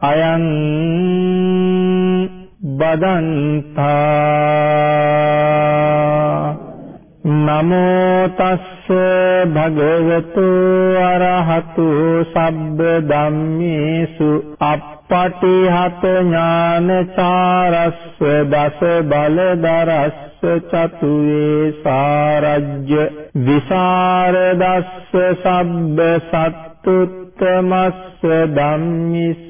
අයං බදන්තා නමෝ තස්ස භගවතු අරහතු සබ්බ ධම්මේසු අප්පටිහත ඥානචාරස්ස දස බලදරස්ස චතුවේ සාරජ්‍ය විසරදස්ස සබ්බ සත්තුත්තමස්ස ධම්මිස්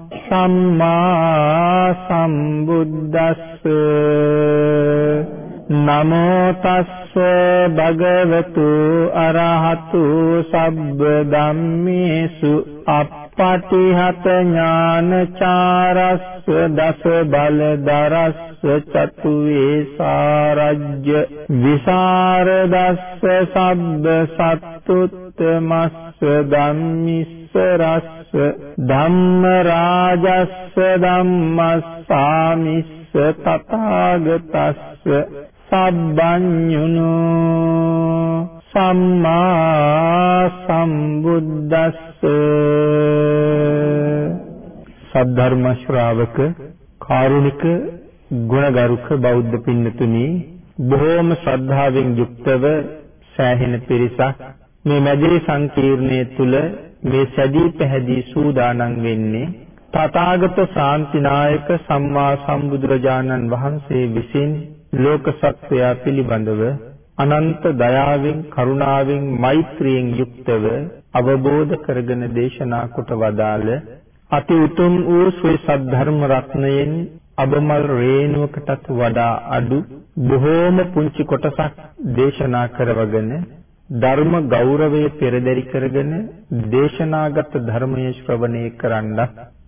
සම්මා සම්බුද්දස්ස නමෝ තස්ස භගවතු අරහතු සබ්බ ධම්මේසු අප්පටිහත ඥානචාරස්ස දස බලදරස්ස චතු වේසාරජ්‍ය විසරදස්ස සබ්බ සත්තුත්තමස්ස ධම්මිස්ස රස්ස ධම්ම රාජස්ස ධම්මස්සාමිස්ස තථාගතස්ස සබ්බඤුනෝ සම්මා සම්බුද්දස්ස. සද්ධර්ම ශ්‍රාවක කාරුණික ගුණගරුක බෞද්ධ පින්නතුනි බොහෝම ශ්‍රද්ධාවෙන් යුක්තව සෑහෙන පිරිසක් මේ මැදිරි සංකීර්ණයේ තුල මේ සැදී පැහැදී සූදානම් වෙන්නේ තථාගත ශාන්තිනායක සම්මා සම්බුදුරජාණන් වහන්සේ විසින් ලෝක සත්වයා පිළිබඳව අනන්ත දයාවෙන් කරුණාවෙන් මෛත්‍රියෙන් යුක්තව අවබෝධ කරගෙන දේශනා කොට වදාළ අති උතුම් වූ ශ්‍රී සද්ධර්ම රත්නයෙන් අබමල් රේණුවකටත් වඩා අඩු බොහෝම පුංචි කොටසක් දේශනා කරවගෙන ධර්ම ගෞරවය පෙරදරි කරගෙන දේශනාගත ධර්මයේ ශ්‍රවණය කරන්නත්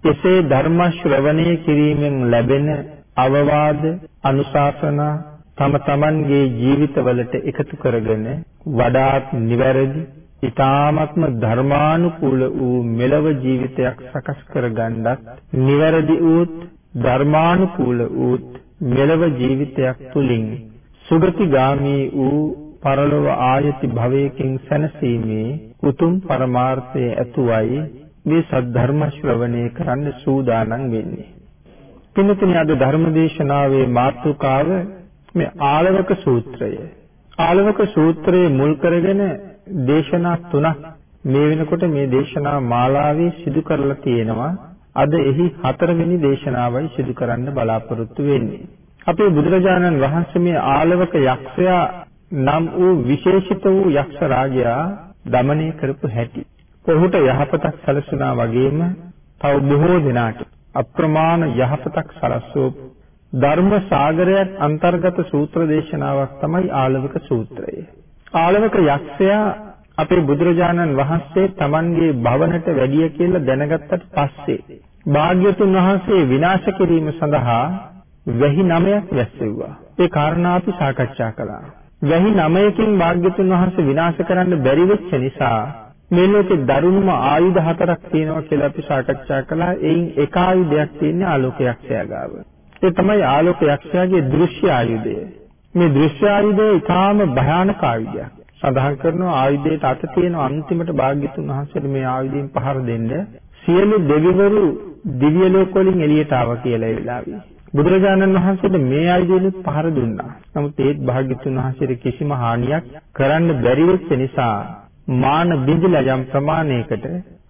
එසේ ධර්ම ශ්‍රවණය කිරීමෙන් ලැබෙන අවවාද අනුශාසනා තම තමන්ගේ ජීවිතවලට එකතු කරගෙන වඩාත් නිවැරදි ඊ타ත්ම ධර්මානුකූල වූ මෙලව ජීවිතයක් සකස් කරගන්නත් නිවැරදි වූත් ධර්මානුකූල වූත් මෙලව ජීවිතයක් තුලින් සුගතිගාමී වූ පරලොව ආයති භවයකින් සැනසීමේ උතුම් පරමාර්ථය ඇතුවයි මේ සද්ධර්ම ශ්‍රවණය කරන්න සූදානම් වෙන්නේ. පින්තුනි අද ධර්මදේශනාවේ මාතෘකාව මේ ආලවක සූත්‍රය. ආලවක සූත්‍රයේ මුල් කරගෙන දේශනා තුනක් මේ වෙනකොට මේ දේශනා මාලාවේ සිදු කරලා තියෙනවා. අද එහි හතරවෙනි දේශනාවයි සිදු කරන්න බලාපොරොත්තු වෙන්නේ. අපේ බුදුරජාණන් වහන්සේ මේ ආලවක යක්ෂයා නම් වූ විශේෂිත වූ යක්ෂ රාජයා দমনය කරපු හැටි. ඔහුට යහපතක් සැලසුණා වගේම තව බොහෝ දෙනාට අප්‍රමාණ යහපතක් සැලසූ ධර්ම සාගරයත් අන්තර්ගත සූත්‍ර දේශනාවක් තමයි ආලවක සූත්‍රය. ආලවක යක්ෂයා අපේ බුදුරජාණන් වහන්සේ Tamanගේ භවනට වැඩිය කියලා දැනගත්තට පස්සේ භාග්‍යතුන් වහන්සේ විනාශ කිරීම සඳහා වැහි නමයක් වැස්සෙව්වා. ඒ කාරණා අපි සාකච්ඡා කළා. වැහි නමයකින් භාග්‍යතුන් වහන්සේ විනාශ කරන්න බැරි වෙච්ච නිසා මේ ලෝකේ දරුණුම ආයුධ හතරක් තියෙනවා කියලා අපි සාකච්ඡා කළා. එයින් එක ආයුධයක් තියෙන්නේ ආලෝකයක්ෂයා ගාව. ඒ තමයි ආලෝකයක්ෂයාගේ දෘශ්‍ය ආයුධය. මේ දෘශ්‍ය ආයුධය ඊටාම භයානක ආයුධයක්. සඳහන් කරනවා ආයුධයට අත තියෙන අන්තිමට භාග්‍යතුන් වහන්සේට මේ ආයුධයෙන් පහර දෙන්න සියලු දෙවිවරු දිව්‍ය ලෝක වලින් එළියට ආවා කියලා ඒ වෙලාවේ. බුදුරජාණන් වහන්සේට මේ ආයුධෙනුත් පහර දුන්නා. නමුත් ඒත් භාග්‍යතුන් වහන්සේට කිසිම හානියක් කරන්න බැරි වෙච්ච නිසා මාන බිඳිලා යම් ප්‍රමාණයකට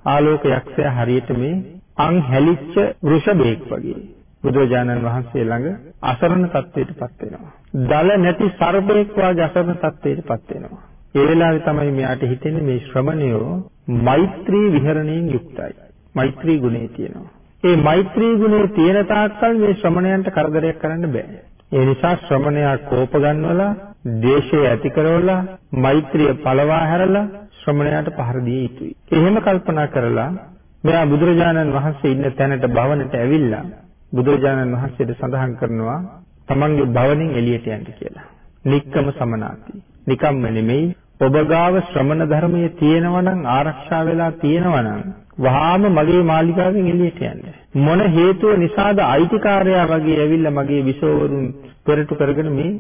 ආලෝක යක්ෂය හරියට මේ අං හැලිච්ච වෘෂභෙක් වගේ බුදුරජාණන් වහන්සේ ළඟ අසරණ තත්වයටපත් වෙනවා. දල නැති සර්පෙක් වගේ අසරණ තත්වයටපත් වෙනවා. ඒ වෙලාවේ තමයි මෙයාට හිතෙන්නේ මේ ශ්‍රමණයෝ මෛත්‍රී විහරණයෙන් යුක්තයි. මෛත්‍රී ගුණය තියෙනවා. ඒ මෛත්‍රී ගුණය තියෙන තාක්කල් මේ ශ්‍රමණයන්ට කරදරයක් කරන්න බෑ. ඒ නිසා ශ්‍රමණයා කෝප ගන්නවලා, දේශය ඇති කරවලා, මෛත්‍රිය පළවා හැරලා ශ්‍රමණයාට පහර දිය යුතුයි. එහෙම කල්පනා කරලා මෙයා බුදුරජාණන් වහන්සේ ඉන්න තැනට භවනට ඇවිල්ලා බුදුරජාණන් වහන්සේට සඳහන් කරනවා තමන්ගේ භවනෙන් එළියට යන්න කියලා. නික්කම සමනාති. නිකම්ම නෙමෙයි ඔබ ගාව ශ්‍රමණ ධර්මයේ තියෙනවා නම් ආරක්ෂා වෙලා තියෙනවා නම් වහාම මගේ මාලිකාවෙන් එළියට යන්න. මොන හේතුව නිසාද අයිතිකාරයා වගේ ඇවිල්ලා මගේ විසෝවරුන් පෙරටු කරගෙන මේ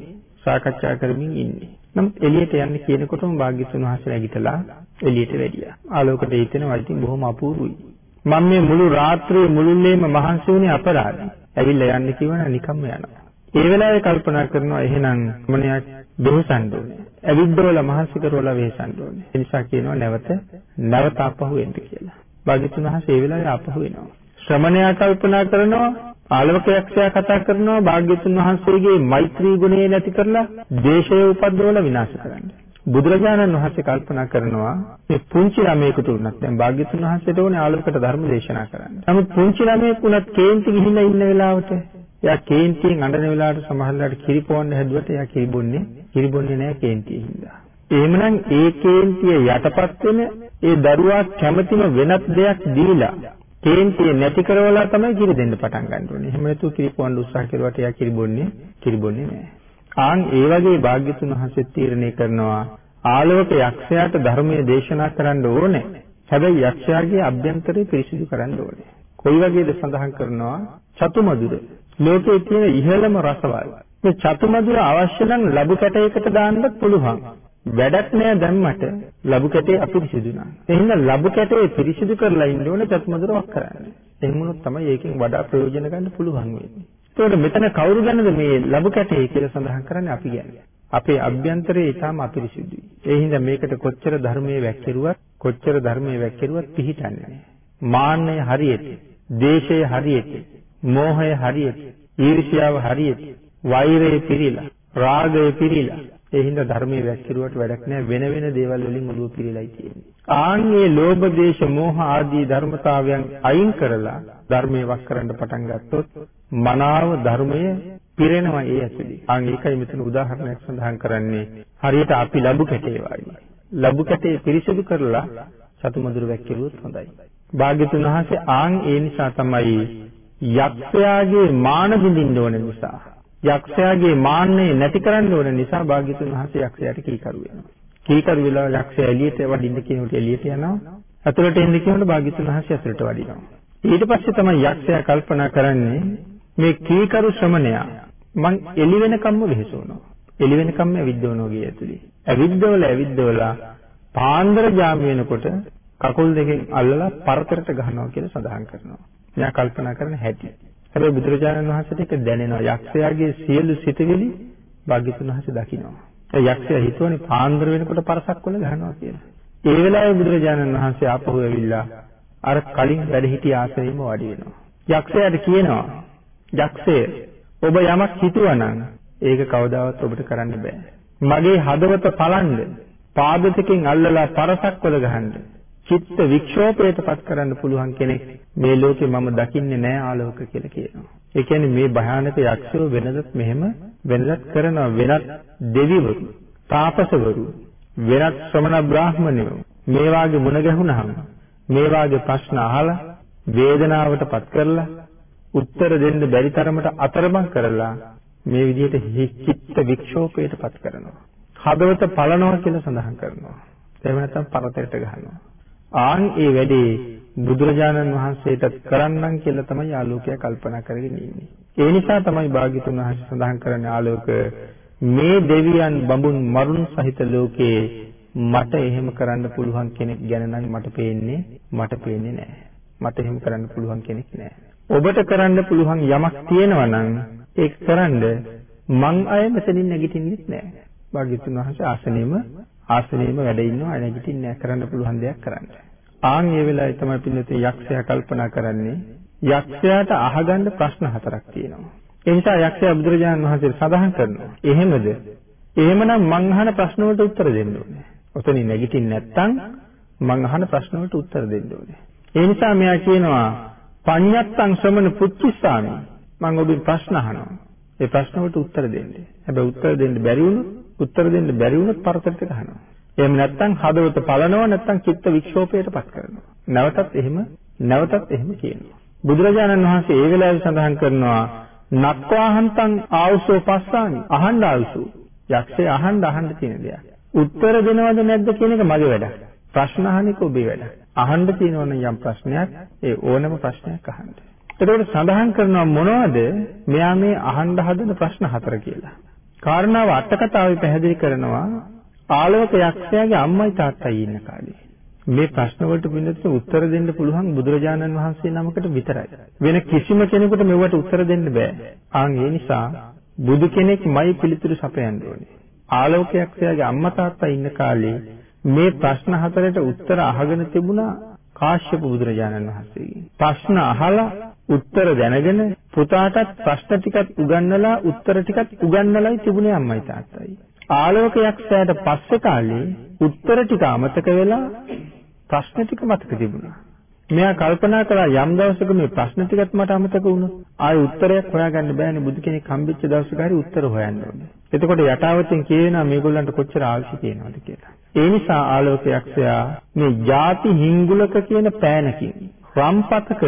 සාකච්ඡා කරමින් ඉන්නේ. නමුත් එළියට යන්න කියනකොටම භාග්‍යතුන් වහන්සේ නැගිටලා එළියට වැඩියා. ආලෝකයට හිතෙනවා ඉතින් බොහොම අපූර්වයි. මම මේ මුළු රාත්‍රියේ මුළුල්ලේම මහන්සි වුණේ අපරාධයි. ඇවිල්ලා යන්න කිව්වනම් නිකම්ම යනවා. ඒ වෙලාවේ කල්පනා කරනවා එහෙනම් මොනියා වෙහසන්න ඕනේ. ඇවිද්දවල මහන්සි කරවලා වෙහසන්න ඕනේ. ඒ නිසා කියනවා නැවත නැවත අපහු එන්න කියලා. භාග්‍යතුන් වහන්සේ ඒ වෙලාවේ ආපහු එනවා. ශ්‍රමණයා කල්පනා කරනවා ආලවකයක්ෂයා කතා කරනවා භාග්‍යතුන් වහන්සේගේ මෛත්‍රී ගුණය නැති කරලා දේශය උපද්දවලා විනාශ කරන්න. බුදුරජාණන් වහන්සේ කල්පනා කරනවා මේ පුංචි ළමයෙකුට උනත් දැන් භාග්‍යතුන් වහන්සේට ඕනේ ආලවකට ධර්ම දේශනා කරන්න. නමුත් පුංචි ළමයෙක් උනත් කේන්ති ගිහිල්ලා ඉන්න වෙලාවට එයා කේන්තියෙන් අඬන වෙලාවට සමහරවිට කිරිපොවන්න හැදුවට එයා කිරිබොන්නේ කිරිබොන්නේ නැහැ කේන්තියෙන් හින්දා. එහෙමනම් ඒ කේන්තිය යටපත් වෙන ඒ දරුවා කැමතිම වෙනත් දෙයක් දීලා කේන්තිය නැති කරවලා තමයි කිරි දෙන්න පටන් ගන්න ඕනේ. එහෙම නැතුව කිරි පොවන්න උත්සාහ කරුවට එයා කිරි බොන්නේ කිරි බොන්නේ නැහැ. ආන් ඒ වගේ භාග්‍යතුන් වහන්සේ තීරණය කරනවා ආලෝක යක්ෂයාට ධර්මයේ දේශනා කරන්න ඕනේ. හැබැයි යක්ෂයාගේ අභ්‍යන්තරය පිරිසිදු කරන්න ඕනේ. කොයි වගේද සඳහන් කරනවා චතුමදුර. ලෝකයේ තියෙන ඉහළම රසවල්. මේ චතුමදුර අවශ්‍ය නම් ලැබු කැටයකට දාන්නත් පුළුවන්. වැඩක් නෑ දැම්මට ලබු කැටේ අපිරිසිදු නා. එහෙනම් ලබු කැටේ පිරිසිදු කරලා ඉන්න ඕනේ චත්මදුරවක් කරන්න. එහෙම වුණොත් තමයි ඒකෙන් වඩා ප්‍රයෝජන ගන්න පුළුවන් වෙන්නේ. ඒතකොට මෙතන කවුරු ගැනද මේ ලබු කැටේ කියලා සඳහන් කරන්නේ අපි කියන්නේ. අපේ අභ්‍යන්තරයේ ඊටාම අපිරිසිදුයි. ඒ හින්දා මේකට කොච්චර ධර්මයේ වැක්කිරුවත් කොච්චර ධර්මයේ වැක්කිරුවත් පිහිටන්නේ නැහැ. මාන්නය හරියට, දේශය හරියට, මෝහය හරියට, ඊර්ෂ්‍යාව හරියට, වෛරය පිරීලා, රාගය පිරීලා ඒ හින්දා ධර්මයේ වැක්කිරුවට වැඩක් නැහැ වෙන වෙන දේවල් වලින් ඔළුව පිරීලායි තියෙන්නේ. ආන්ගේ ලෝභ දේශ මොහ ආදී ධර්මතාවයන් අයින් කරලා ධර්මයේ වක් කරන්න පටන් ගත්තොත් මනාව ධර්මය පිරෙනවා ඒ ඇතුලේ. ආන් ඒකයි මෙතන උදාහරණයක් සඳහන් කරන්නේ. හරියට අපි ලැබු කැටේ වගේ. ලැබු කැටේ පිරිසිදු කරලා සතුමදුර වැක්කිරුවොත් හොඳයි. භාග්‍යතුන් වහන්සේ ආන් ඒ නිසා තමයි යක්ෂයාගේ මාන බින්දින්න ඕන නිසා යක්ෂයාගේ මාන්නය නැති කරන්න ඕන නිසා භාග්‍යතුන් වහන්සේ යක්ෂයාට කීකරු වෙනවා. කීකරු වෙලා යක්ෂයා එළියට වඩින්න කියනකොට එළියට යනවා. අතුලට එන්න කියනකොට භාග්‍යතුන් වහන්සේ අතුලට වඩිනවා. ඊට පස්සේ තමයි යක්ෂයා කල්පනා කරන්නේ මේ කීකරු ශ්‍රමණයා මං එළි වෙනකම්ම වෙහෙසවනවා. එළි වෙනකම්ම ඇවිද්දවනවා ගිය ඇතුලේ. ඇවිද්දවල ඇවිද්දවලා පාන්දර ජාම වෙනකොට කකුල් දෙකෙන් අල්ලලා පරතරට ගහනවා කියලා සඳහන් කරනවා. මෙයා කල්පනා කරන හැටි. හැබැයි බුදුරජාණන් වහන්සේට ඒක දැනෙනවා. යක්ෂයාගේ සියලු සිතවිලි භාග්‍යතුන් වහන්සේ දකිනවා. ඒ යක්ෂයා හිතුවනේ පාන්දර වෙනකොට පරසක් වල ගහනවා කියලා. ඒ වෙලාවේ බුදුරජාණන් වහන්සේ ආපහු ඇවිල්ලා අර කලින් වැඩ සිටි ආසනෙම වාඩි වෙනවා. යක්ෂයාට කියනවා යක්ෂය ඔබ යමක් හිතුවනම් ඒක කවදාවත් ඔබට කරන්න බෑ. මගේ හදවත පලන්න පාද දෙකෙන් අල්ලලා පරසක් වල ගහන්න චිත්ත වික්ෂෝපයටපත් කරන්න පුළුවන් කෙනෙක් මේ ලෝකේ මම දකින්නේ නැහැ ආලෝක කියලා කියනවා. ඒ කියන්නේ මේ භයානක යක්ෂයෝ වෙනදත් මෙහෙම වෙනදත් කරන වෙනත් දෙවිවරු, තාපසවරු, වෙනත් ශ්‍රමණ බ්‍රාහ්මණයෝ මේ වාගේ මුණ ගැහුණාම මේ වාගේ ප්‍රශ්න අහලා වේදනාවටපත් කරලා උත්තර දෙන්න බැරි තරමට අතරමං කරලා මේ විදිහට චිත්ත වික්ෂෝපයටපත් කරනවා. හදවත පලනවා කියලා සඳහන් කරනවා. එහෙම නැත්නම් පරතරයට ගහනවා. ආන් ඒ වැඩේ බුදුරජාණන් වහන්සේටත් කරන්නම් කියලා තමයි ආලෝකය කල්පනා කරගෙන ඉන්නේ. ඒ නිසා තමයි භාග්‍යතුන් වහන්සේ සඳහන් කරන්නේ ආලෝක මේ දෙවියන් බඹුන් මරුන් සහිත ලෝකේ මට එහෙම කරන්න පුළුවන් කෙනෙක් ගැන නම් මට පේන්නේ මට පේන්නේ නැහැ. මට එහෙම කරන්න පුළුවන් කෙනෙක් නැහැ. ඔබට කරන්න පුළුවන් යමක් තියෙනවා නම් ඒක කරන්න මං අය මෙතනින් නැගිටින්නෙත් නැහැ. භාග්‍යතුන් වහන්සේ ආසනෙම ආසනෙම වැඩ ඉන්නවා නැගිටින්නේ නැහැ කරන්න පුළුවන් දෙයක් කරන්න. ආන් ඒ වෙලාවේ තමයි පින්නතේ යක්ෂයා කල්පනා කරන්නේ යක්ෂයාට අහගන්න ප්‍රශ්න හතරක් තියෙනවා. ඒ නිසා යක්ෂයා බුදුරජාණන් වහන්සේට සඳහන් කරනවා. එහෙමද? එහෙමනම් මං අහන ප්‍රශ්න වලට උත්තර දෙන්න ඕනේ. ඔතනින් නැගිටින්නේ නැත්නම් මං අහන ප්‍රශ්න වලට උත්තර දෙන්න ඕනේ. ඒ නිසා මෙයා කියනවා පඤ්ඤත්තං ශ්‍රමණ පුච්චිස්සාමි. මං ඔබෙන් ප්‍රශ්න අහනවා. ඒ ප්‍රශ්න වලට උත්තර දෙන්න. හැබැයි උත්තර දෙන්න බැරි වුණොත් උත්තර දෙන්න බැරි වුණොත් පරතරට ගහනවා. එහෙම නැත්නම් හදවත පලනවා නැත්නම් චිත්ත වික්ෂෝපයටපත් කරනවා. නැවතත් එහෙම නැවතත් එහෙම කියනවා. බුදුරජාණන් වහන්සේ ඒ වෙලාවේ සඳහන් කරනවා නක්වාහන්තං ආවුසෝ පස්සාමි අහන්න ආවුසු. යක්ෂය අහන්න අහන්න තියෙන දෙයක්. උත්තර දෙනවද නැද්ද කියන එක මගේ වැඩක්. ප්‍රශ්න අහන එක ඔබේ වැඩක්. අහන්න තියෙනවනම් යම් ප්‍රශ්නයක් ඒ ඕනම ප්‍රශ්නයක් අහන්න. එතකොට සඳහන් කරනවා මොනවද මෙයා මේ අහන්න හදන ප්‍රශ්න හතර කියලා. කාරණාව අට කතාවේ පැහැදිලි කරනවා ආලෝක යක්ෂයාගේ අම්මයි තාත්තයි ඉන්න කාලේ. මේ ප්‍රශ්න වලට පිළිතුරු උත්තර දෙන්න පුළුවන් බුදුරජාණන් වහන්සේ නමකට විතරයි. වෙන කිසිම කෙනෙකුට මෙවට උත්තර දෙන්න බෑ. ආන් ඒ නිසා බුදු කෙනෙක්මයි පිළිතුරු සපයන්න ඕනේ. ආලෝක යක්ෂයාගේ අම්මා තාත්තා ඉන්න කාලේ මේ ප්‍රශ්න හතරට උත්තර අහගෙන තිබුණා කාශ්‍යප බුදුරජාණන් වහන්සේගෙන්. ප්‍රශ්න අහලා උත්තර දැනගෙන පුතාටත් ප්‍රශ්න ටිකක් උගන්වලා උත්තර ටිකක් උගන්වලායි තිබුණේ අම්මයි තාත්තයි. ආලෝකයක් සෑයට පස්සේ කාලේ උත්තර ටික අමතක වෙලා ප්‍රශ්න ටික මතක තිබුණා. මෙයා කල්පනා කළා යම් දවසක මේ ප්‍රශ්න ටිකත් මට අමතක වුණොත් ආයෙ උත්තරයක් හොයාගන්න බෑනේ බුදු කෙනෙක් හම්බෙච්ච දවසක හරි උත්තර හොයන්න ඕනේ. එතකොට යටාවතෙන් කියනවා මේගොල්ලන්ට කොච්චර අවශ්‍ය තියෙනවද කියලා. ඒ නිසා ආලෝකයක්ෂයා මේ ಜಾති හිංගුලක කියන පෑනකින් රම්පතක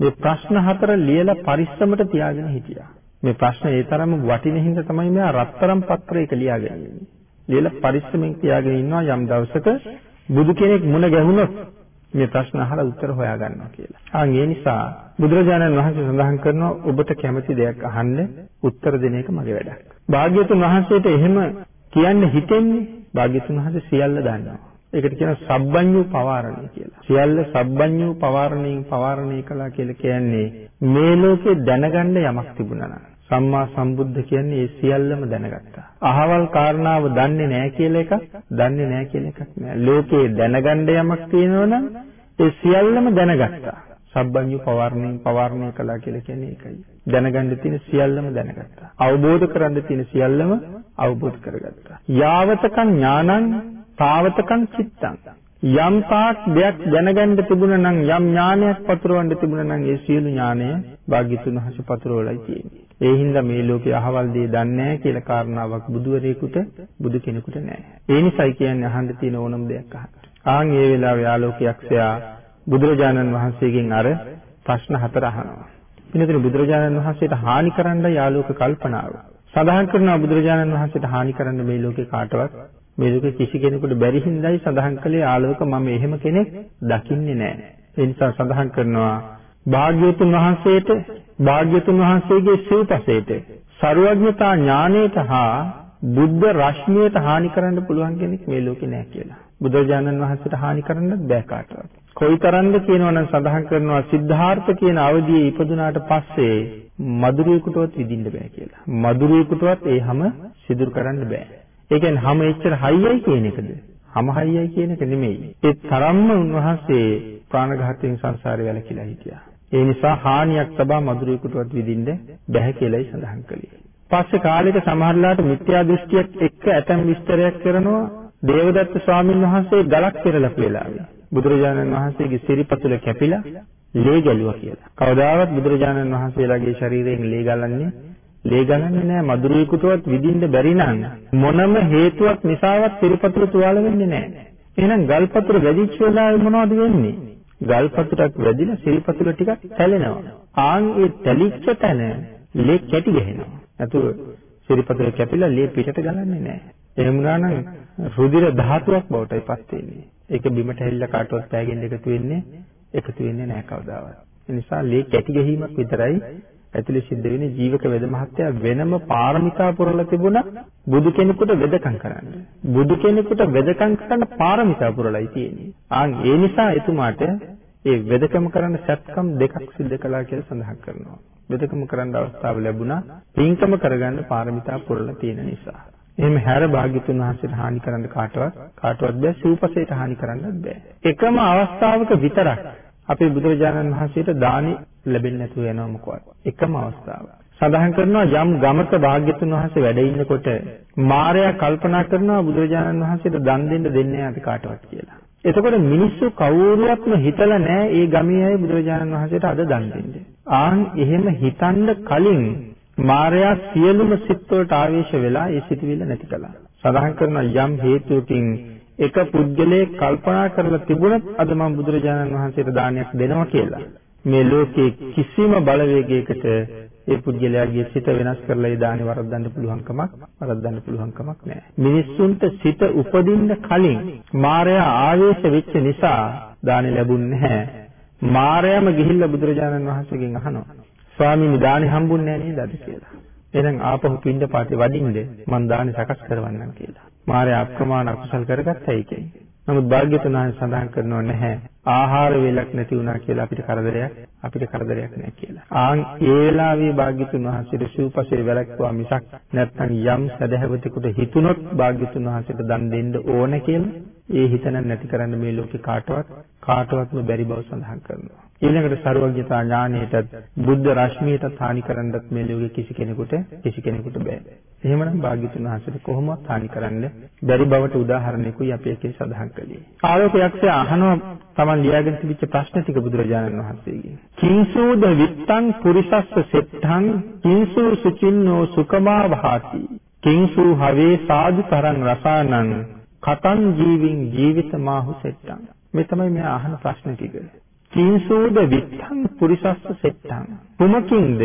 මේ ප්‍රශ්න හතර ලියලා පරිස්සමට තියාගෙන හිටියා. මේ ප්‍රශ්න ඒ තරම්ම වටින හින්දා තමයි මෙයා රත්තරන් පත්‍රයක ලියාගෙන ඉන්නේ. ලියලා පරිස්සමෙන් තියාගෙන ඉන්නවා යම් දවසක බුදු කෙනෙක් මුණ ගැහුනොත් මේ ප්‍රශ්න අහලා උත්තර හොයා ගන්නවා කියලා. ආන් ඒ නිසා බුදුරජාණන් වහන්සේ සඳහන් කරනවා ඔබට කැමති දෙයක් අහන්න උත්තර දෙන එක මගේ වැඩක්. භාග්‍යතුන් වහන්සේට එහෙම කියන්න හිතෙන්නේ භාග්‍යතුන් වහන්සේ සියල්ල දන්නවා. ඒකට කියනවා සබ්බඤ්ඤු පවාරණය කියලා. සියල්ල සබ්බඤ්ඤු පවාරණයෙන් පවාරණය කළා කියලා කියන්නේ මේ ලෝකේ දැනගන්න යමක් තිබුණා නම් සම්මා සම්බුද්ධ කියන්නේ ඒ සියල්ලම දැනගත්තා. අහවල් කාරණාව දන්නේ නැහැ කියලා එකක්, දන්නේ නැහැ කියලා එකක් නෑ. ලෝකේ දැනගන්න යමක් තියෙනවනම් ඒ සියල්ලම දැනගත්තා. සබ්බඤ්ඤු පවාරණයෙන් පවාරණය කළා කියලා කියන්නේ ඒකයි. දැනගන්න තියෙන සියල්ලම දැනගත්තා. අවබෝධ කරගන්න තියෙන සියල්ලම අවබෝධ කරගත්තා. යාවතකං ඥානං තාවතකං චිත්තං යම් තාක් දෙයක් දැනගන්න තිබුණා නම් යම් ඥානයක් පතුරවන්න තිබුණා නම් ඒ සියලු ඥානය භාග්‍යතුන් වහන්සේ පතුරවලයි තියෙන්නේ. ඒ හින්දා මේ ලෝකේ අහවල් දේ දන්නේ නැහැ කියලා කාරණාවක් බුදුවරයෙකුට බුදු කෙනෙකුට නැහැ. ඒ නිසායි කියන්නේ අහන්න තියෙන ඕනම දෙයක් අහන්න. ආන් ඒ වෙලාවේ ආලෝකයක්ෂයා බුදුරජාණන් වහන්සේගෙන් අර ප්‍රශ්න හතර අහනවා. ඉතින් බුදුරජාණන් වහන්සේට හානි කරන්න යාලෝක කල්පනාව. සඳහන් කරනවා බුදුරජාණන් වහන්සේට හානි කරන්න මේ ලෝකේ කාටවත් මේ ලෝකෙ කිසි කෙනෙකුට බැරි හින්දායි සඳහන් කළේ ආලෝක මම එහෙම කෙනෙක් දකින්නේ නැහැ. ඒ නිසා සඳහන් කරනවා භාග්‍යතුන් වහන්සේට භාග්‍යතුන් වහන්සේගේ සිව්පසේට ਸਰවඥතා ඥානයට හා බුද්ධ රශ්මියට හානි කරන්න පුළුවන් කෙනෙක් මේ ලෝකේ නැහැ කියලා. බුදුරජාණන් වහන්සේට හානි කරන්න බෑ කාටවත්. කොයිතරම්ද කියනවනම් සඳහන් කරනවා සිද්ධාර්ථ කියන අවධියේ ඉපදුනාට පස්සේ මధుරයෙකුටවත් විඳින්න බෑ කියලා. මధుරයෙකුටවත් ඒ හැම සිදුරු කරන්න බෑ. ඒ කියන්නේ හැම එච්චර හයියයි කියන එකද? හැම හයියයි කියන එක නෙමෙයි. ඒ තරම්ම උන්වහන්සේ ප්‍රාණඝාතයෙන් සංසාරේ වැළකීලා හිටියා. ඒ නිසා හානියක් තබා මధుරයෙකුටවත් විඳින්න බැහැ කියලායි සඳහන් කළේ. පස්සේ කාලෙක සමහරලාට මිත්‍යා දෘෂ්ටියක් එක්ක ඇතම් විස්තරයක් කරනවා දේවදත්ත ස්වාමීන් වහන්සේ ගලක් පෙරලපු වෙලාවේ. බුදුරජාණන් වහන්සේගේ සිරිපතුල කැපිලා ලේ ගැලුවා කියලා. කවදාවත් බුදුරජාණන් වහන්සේලාගේ ශරීරයෙන් ලේ ගලන්නේ ලේ ගන්නන්නේ නැහැ මధుරේකුටවත් විඳින්න බැරි නම් මොනම හේතුවක් නිසාවත් සිරිපතුල තුවාල වෙන්නේ නැහැ. එහෙනම් ගල්පතුර වැඩිච්ච වෙලාවේ මොනවද වෙන්නේ? ගල්පතුරක් වැඩිලා සිරිපතුල ටිකක් තැලෙනවා. ආන් ඒ තැලිච්ච තැන ලේ කැටි ගහනවා. අතුර සිරිපතුල කැපිලා ලේ පිටට ගලන්නේ නැහැ. එහෙම වුණා නම් රුධිර ධාතුවක් බවටයි පත් වෙන්නේ. ඒක බිමට හැරිලා කාටවත් පෑගෙන්න එකතු වෙන්නේ එකතු වෙන්නේ නැහැ කවදාවත්. ඒ නිසා ලේ කැටි ගැහිමක් විතරයි ඇතුලේ සිද්ධ වෙන්නේ ජීවක වෙද මහත්තයා වෙනම පාරමිතා පුරලා තිබුණා බුදු කෙනෙකුට වෙදකම් කරන්න. බුදු කෙනෙකුට වෙදකම් කරන්න පාරමිතා පුරලායි තියෙන්නේ. ආන් ඒ නිසා එතුමාට ඒ වෙදකම කරන්න සත්කම් දෙකක් සිද්ධ කළා කියලා සඳහන් කරනවා. වෙදකම කරන්න අවස්ථාව ලැබුණා පින්කම කරගන්න පාරමිතා පුරලා තියෙන නිසා. එහෙම හැර භාග්‍යතුන් වහන්සේට හානි කරන්න කාටවත් කාටවත් බෑ සිව්පසයට හානි කරන්නත් බෑ. එකම අවස්ථාවක විතරක් අපේ බුදුරජාණන් වහන්සේට දානි ලැබෙන්නේ නැතුව යනවා මොකවත්. එකම අවස්ථාව. සඳහන් කරනවා යම් ගමක භාග්‍යතුන් වහන්සේ වැඩ ඉන්නකොට මාර්යා කල්පනා කරනවා බුදුරජාණන් වහන්සේට දන් දෙන්න දෙන්නේ නැති කාටවත් කියලා. එතකොට මිනිස්සු කවුරුවත්ම හිතලා නැහැ ඒ ගමේ අය බුදුරජාණන් වහන්සේට අද දන් දෙන්නේ. ආන් එහෙම හිතන්න කලින් මාර්යා සියලුම සිත් වලට ආවේශ වෙලා ඒ සිතුවිල්ල නැති කළා. සඳහන් කරන යම් හේතුවකින් එක පුද්ගලයෙක් කල්පනා කරලා තිබුණත් අද මම බුදුරජාණන් වහන්සේට දානයක් දෙනවා කියලා. මේ ලෝකයේ කිසිම බලවේගයකට ඒ පුද්ගලයාගේ සිත වෙනස් කරලා ඒ දානි වරද්දන්න පුළුවන් කමක් වරද්දන්න පුළුවන් කමක් නැහැ. මිනිස්සුන්ට සිත උපදින්න කලින් මායя ආවේශ වෙච්ච නිසා දානි ලැබුන්නේ නැහැ. මායяම ගිහිල්ලා බුදුරජාණන් වහන්සේගෙන් අහනවා. ස්වාමීනි දානි හම්බුන්නේ නැහැ නේද අද කියලා. එහෙනම් ආපහු පින්ඳ පාතේ වඩින්ද මං දානි සකස් කරවන්නම් කියලා. මායя අප්‍රමාණ අකුසල් කරගත්තයි කියන්නේ. නමුත් භාග්‍යතුන් වහන්සේ සඳහන් කරනව නැහැ ආහාර වේලක් නැති වුණා කියලා අපිට කරදරයක් අපිට කරදරයක් නැහැ කියලා. ආන් ඒ වෙලාවේ භාග්‍යතුන් වහන්සේට සිව්පසේ වැළැක්වුවා මිසක් නැත්නම් යම් සදහැවතෙකුට හිතුනොත් භාග්‍යතුන් වහන්සේට දන් දෙන්න ඕන කියලා ඒ හිතන නැති කරන්න මේ ලෝකේ කාටවත් කාටවත්ම බැරි බව සඳහන් කරනවා. ඊළඟට ਸਰවඥතා ඥානයටත් බුද්ධ රශ්මියටත් හානි කරන්නත් මේ ලෝකේ කිසි කෙනෙකුට කිසි කෙනෙකුට බෑ. එහෙමනම් භාග්‍යතුන් වහන්සේට කොහොමවත් හානි කරන්න බැරි බවට උදාහරණයකුයි අපි එකේ සඳහන් කළේ. ආලෝකයක්සේ අහනවා Taman ලියාගෙන තිබිච්ච ප්‍රශ්න ටික බුදුරජාණන් වහන්සේගෙන්. කිංසූද විත්තං පුරිසස්ස සෙට්ඨං කිංසූ සුචින්නෝ සුකමා වහති. කිංසූ හවේ සාදු තරං රසානං කතං ජීවින් ජීවිත මාහු සෙට්ටං. මේ තමයි මේ අහන ප්‍රශ්න ටික. කිංසූද විත්තං පුරිසස්ස සෙට්ටං. කුමකින්ද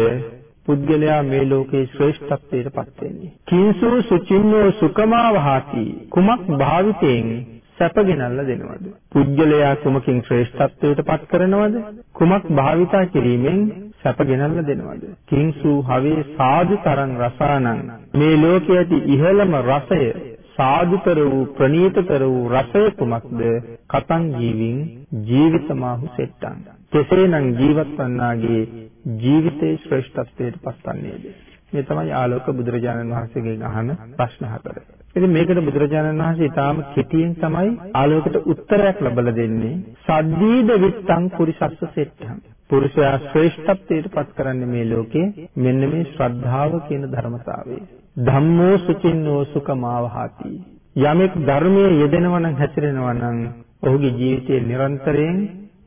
පුද්ගලයා මේ ලෝකේ ශ්‍රේෂ්ඨත්වයට පත් වෙන්නේ. කිංසූ සුචින්නෝ සුකමා වහති. කුමක් භාවිතයෙන් සැපගෙනල්ලා දෙනවද? පුජ්‍යලයා කුමකින් ශ්‍රේෂ්ඨත්වයට පත් කරනවද? කුමක් භාවිතා කිරීමෙන් සැපගෙනල්ලා දෙනවද? කිංසු හවේ සාදු තරං රසානං මේ ලෝකයේ ඇති ඉහළම රසය සාදුතර වූ ප්‍රණීතතර වූ රසය කුමක්ද? කතං ජීවින් ජීවිතමාහු සෙට්ටං. කෙසේනම් ජීවත් වන්නාගේ ජීවිතේ ශ්‍රේෂ්ඨත්වයට පත්වන්නේද? මේ තමයි ආලෝක බුදුරජාණන් වහන්සේගෙන් අහන ප්‍රශ්න හතර. ඉතින් මේකට බුදුරජාණන් වහන්සේ ඊටාම කෙටියෙන් තමයි ආලෝකයට උත්තරයක් ලබලා දෙන්නේ. සද්දීද විත්තං පුරිසස්ස සෙට්ඨං. පුරුෂයා ශ්‍රේෂ්ඨත්වයට පත් කරන්නේ මේ ලෝකේ මෙන්න මේ ශ්‍රද්ධාව කියන ධර්මතාවය. ධම්මෝ සුචින්නෝ සුඛමාවහති. යමෙක් ධර්මයේ යෙදෙනවා නම් හැසිරෙනවා නම් ඔහුගේ ජීවිතේ නිරන්තරයෙන්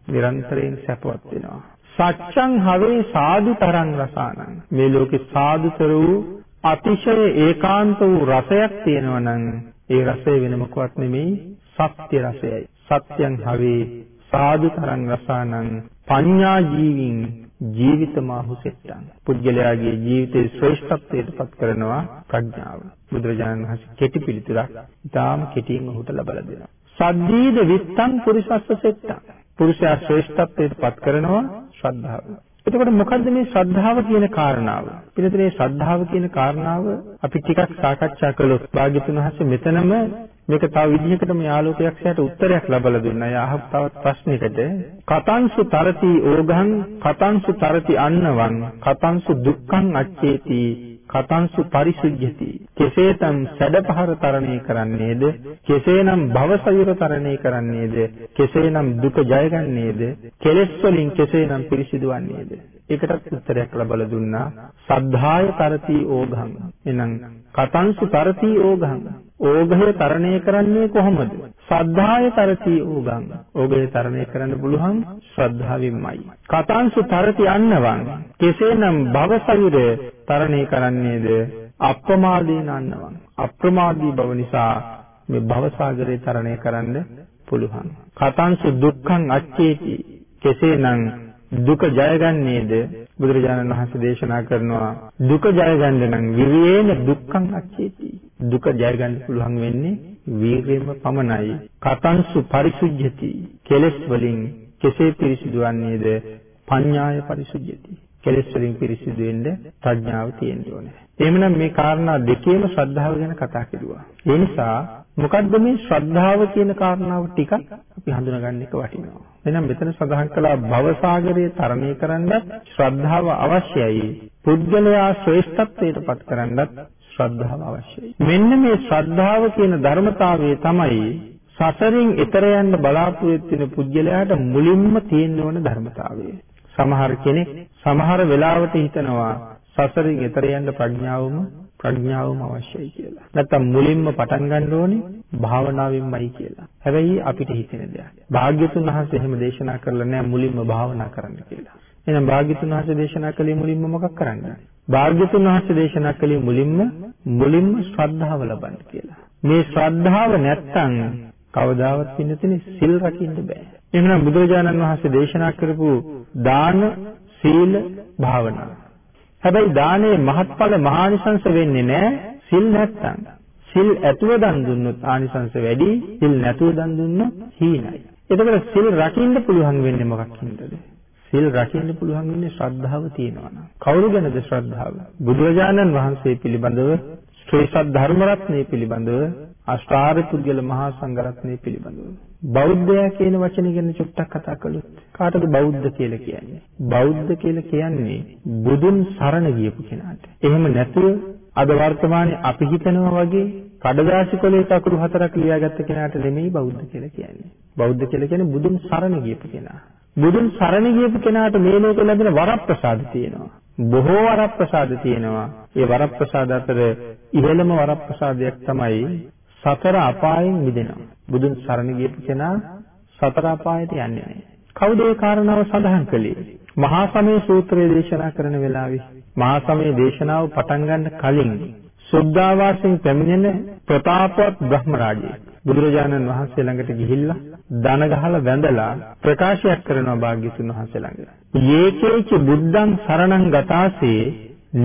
නිරන්තරයෙන් සැපවත් වෙනවා. සච්ඡං හවේ සාදු තරං රසානං. මේ ලෝකේ සාදුතර වූ අතිශය ඒකාන්ත වූ රසයක් තියෙනවා නම් ඒ රසය වෙන මොකවත් නෙමෙයි සත්‍ය රසයයි. සත්‍යං හවේ සාදු තරං රසානං. පඤ්ඤා ජීවින් ජීවිතමාහු සෙට්ටං. පුද්ගලයාගේ ජීවිතේ ශ්‍රේෂ්ඨත්වයට පත් කරනවා ප්‍රඥාව. බුදුරජාණන් වහන්සේ කෙටි පිළිතුරක් ඉතාම කෙටියෙන් ඔහුට ලබා දෙනවා. සද්දීද විත්තං පුරිසස්ස සෙට්ටං. පුරුෂයා ශ්‍රේෂ්ඨත්වයට පත් කරනවා ශ්‍රද්ධාව. එතකොට මොකද්ද මේ ශ්‍රද්ධාව කියන කාරණාව? පිළිතුරේ මේ ශ්‍රද්ධාව කියන කාරණාව අපි ටිකක් සාකච්ඡා කළොත් භාග්‍යතුන් වහන්සේ මෙතනම මේක තව විදිහකට මේ ආලෝකයක්ෂයට උත්තරයක් ලබලා දුන්නා. යා අහපු තවත් ප්‍රශ්නයකට කතංසු තරති ඕගං කතංසු තරති අන්නවං කතංසු දුක්ඛං අච්චේති කතංසු පරිසුද්ධති කෙසේතම් සැඩපහර තරණය කරන්නේද? කෙසේනම් භවසයුර තරණය කරන්නේද? කෙසේනම් දුක ජයගන්නේද කෙලෙස් වලින් කෙසේනම් පිරිසිදු වන්නේද ඒකටත් උත්තරයක් ලබලා දුන්නා. සද්ධාය තරති ඕඝං. එහෙනම් කතංසු තරති ඕඝං. ඕඝය තරණය කරන්නේ කොහොමද? සද්ධාය තරති ඕගං ඕගය තරණය කරන්න පුළුවන් ශ්‍රද්ධාවෙන්මයි. කතංසු තරති අන්නවං. කෙසේනම් භවසයුර තරණය කරන්නේද අප්‍රමාදීන අන්නවන්. අප්‍රමාදී බව නිසා මේ භවසාගරේ තරණය කරන්න පුළුවන්. කතංසු දුක්ඛං අච්චේති. කෙසේනම් දුක ජයගන්නේද බුදුරජාණන් වහන්සේ දේශනා කරනවා දුක ජයගන්න නම් විවේන දුක්ඛං අච්චේති. දුක ජයගන්න පුළුවන් වෙන්නේ වීරියෙන්ම පමණයි. කතංසු පරිසුජ්ජති. කෙලස් වලින් කෙසේ පිරිසිදු වන්නේද? පඤ්ඤාය පරිසුජ්ජති. කෙලස් වලින් පිරිසිදු වෙන්න ප්‍රඥාව තියෙන්න ඕනේ. එහෙමනම් මේ කාරණා දෙකේම ශ්‍රද්ධාව ගැන කතා කෙරුවා. ඒ නිසා මොකද්ද මේ ශ්‍රද්ධාව කියන කාරණාව ටිකක් අපි හඳුනගන්න එක වටිනවා. එහෙනම් මෙතන සඳහන් කළා භවසාගරයේ තරණය කරන්නත් ශ්‍රද්ධාව අවශ්‍යයි. පුද්ගලයා ශ්‍රේෂ්ඨත්වයට පත් කරන්නත් ශ්‍රද්ධාව අවශ්‍යයි. මෙන්න මේ ශ්‍රද්ධාව කියන ධර්මතාවය තමයි සසරින් එතර යන්න බලාපොරොත්තු වෙන පුද්ගලයාට මුලින්ම තියෙන්න ඕන ධර්මතාවය. සමහර කෙනෙක් සමහර වෙලාවට හිතනවා සසරින් එතර යන්න ප්‍රඥාවම ප්‍රඥාවම අවශ්‍යයි කියලා. නැත්තම් මුලින්ම පටන් ගන්න ඕනේ භාවනාවෙන්මයි කියලා. හැබැයි අපිට හිතෙන දෙයක්. භාග්‍යතුන් වහන්සේ එහෙම දේශනා කරලා නැහැ මුලින්ම භාවනා කරන්න කියලා. එහෙනම් භාග්‍යතුන් වහන්සේ දේශනා කළේ මුලින්ම මොකක් කරන්නද? භාග්‍යතුන් වහන්සේ දේශනා කළේ මුලින්ම මුලින්ම ශ්‍රද්ධාව ලබන්න කියලා. මේ ශ්‍රද්ධාව නැත්තම් කවදාවත් පින්නතුනේ සිල් රකින්න බෑ. එහෙනම් බුදුරජාණන් වහන්සේ දේශනා කරපු දාන, සීල, භාවනා. හැබැයි දානයේ මහත්ඵල මහානිසංස වෙන්නේ නැහැ සිල් නැත්තම්. සිල් ඇතුව දන් දුන්නොත් ආනිසංස වැඩි, සිල් නැතුව දන් දුන්නොත් හීනයි. එතකොට සිල් රකින්න පුළුවන් වෙන්නේ මොකක් හින්දාද? සිල් රකින්න පුළුවන් වෙන්නේ ශ්‍රද්ධාව තියෙනවා නම්. කවුරු ගැනද ශ්‍රද්ධාව? බුදුරජාණන් වහන්සේ පිළිබඳව ශ්‍රී සද්ධර්ම රත්නය පිළිබඳව අෂ්ටාර්ය පුද්ගල මහා සංඝරත්නය පිළිබඳව බෞද්ධයා කියන වචනේ ගැන චුට්ටක් කතා කළොත් කාටද බෞද්ධ කියලා කියන්නේ? බෞද්ධ කියලා කියන්නේ බුදුන් සරණ ගියපු කෙනාට. එහෙම නැතුව අද වර්තමානයේ අපි හිතනවා වගේ කඩදාසි කොලේ අකුරු හතරක් ලියාගත්ත කෙනාට නෙමෙයි බෞද්ධ කියලා කියන්නේ. බෞද්ධ කියලා කියන්නේ බුදුන් සරණ ගියපු කෙනා. බුදුන් සරණ ගියපු කෙනාට මේ ලෝකෙ ලැබෙන වරප්‍රසාද තියෙනවා. බොහෝ වරප්‍රසාද තියෙනවා. ඒ වරප්‍රසාද අතර ඉහළම වරප්‍රසාදයක් තමයි සතර අපායෙන් මිදෙනවා. බුදුන් සරණ ගියපු කෙනා සතර අපායට යන්නේ නැහැ. කවුද ඒ කාරණාව සඳහන් කළේ? මහා සමය සූත්‍රයේ දේශනා කරන වෙලාවේ මහා සමය දේශනාව පටන් ගන්න කලින් සුද්ධාවාසයෙන් පැමිණෙන ප්‍රතාපවත් බ්‍රහ්මරාජය බුදුරජාණන් වහන්සේ ළඟට ගිහිල්ලා දන ගහලා වැඳලා ප්‍රකාශයක් කරනවා භාග්‍යතුන් වහන්සේ ළඟ. "යේකේච බුද්ධං සරණං ගතාසේ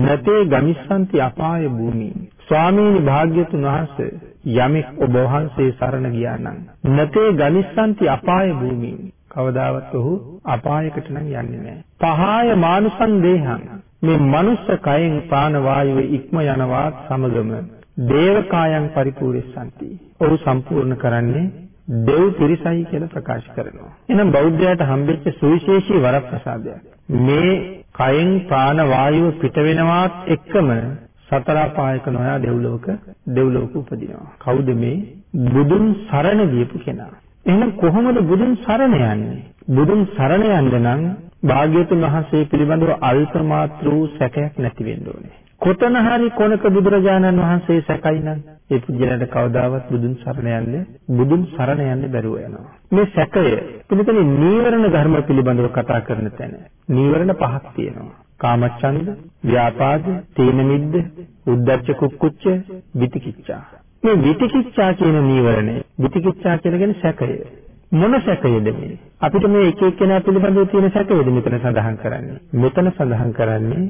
නතේ ගමිස්සanti අපාය භූමි." ස්වාමීනි භාග්‍යතුන් වහන්සේ යමෙක් ඔබ වහන්සේ සරණ ගියා නම් නතේ ගනිස්සanti අපාය භූමි කවදාවත් ඔහු අපායකට නම් යන්නේ නැහැ. පහාය මානුසං දේහං මේ මනුස්ස කයෙන් ප්‍රාණ වායුවේ ඉක්ම යනවාත් සමගම දේව කායං පරිපූර්ණසanti. ඔහු සම්පූර්ණ කරන්නේ දෙව් පිරිසයි කියලා ප්‍රකාශ කරනවා. එහෙනම් බෞද්ධයාට හම්බෙච්ච සුවිශේෂී වරප්‍රසාදයක්. මේ කයෙන් ප්‍රාණ වායුව පිට වෙනවාත් එක්කම සතර පායක නොයා දෙව්ලෝක දෙව්ලෝක උපදිනවා. කවුද මේ? බුදුන් සරණ ගියපු කෙනා. එහෙනම් කොහොමද බුදුන් සරණ යන්නේ? බුදුන් සරණ යන්න නම් භාග්‍යතුන් වහන්සේ පිළිබඳව අල්ප මාත්‍ර වූ සැකයක් නැති වෙන්න ඕනේ. කොතන හරි කොනක බුදුරජාණන් වහන්සේ සැකයි නම් ඒ පුජ්‍යලට කවදාවත් බුදුන් සරණ යන්නේ බුදුන් සරණ යන්න බැරුව යනවා. මේ සැකය පිළිතනේ නීවරණ ධර්ම පිළිබඳව කතා කරන තැන නීවරණ පහක් තියෙනවා. කාමච්ඡන්ද, ව්‍යාපාද, තීන මිද්ද, උද්ධච්ච කුක්කුච්ච, විතිකිච්ඡා. මේ විතිකිච්ඡා කියන නීවරණය, විතිකිච්ඡා කියලා කියන්නේ සැකය. මොන සැකයේද මේ? අපිට මේ එක එක්කෙනා පිළිබඳව තියෙන සැකයේද මෙතන සඳහන් කරන්නේ? මෙතන සඳහන් කරන්නේ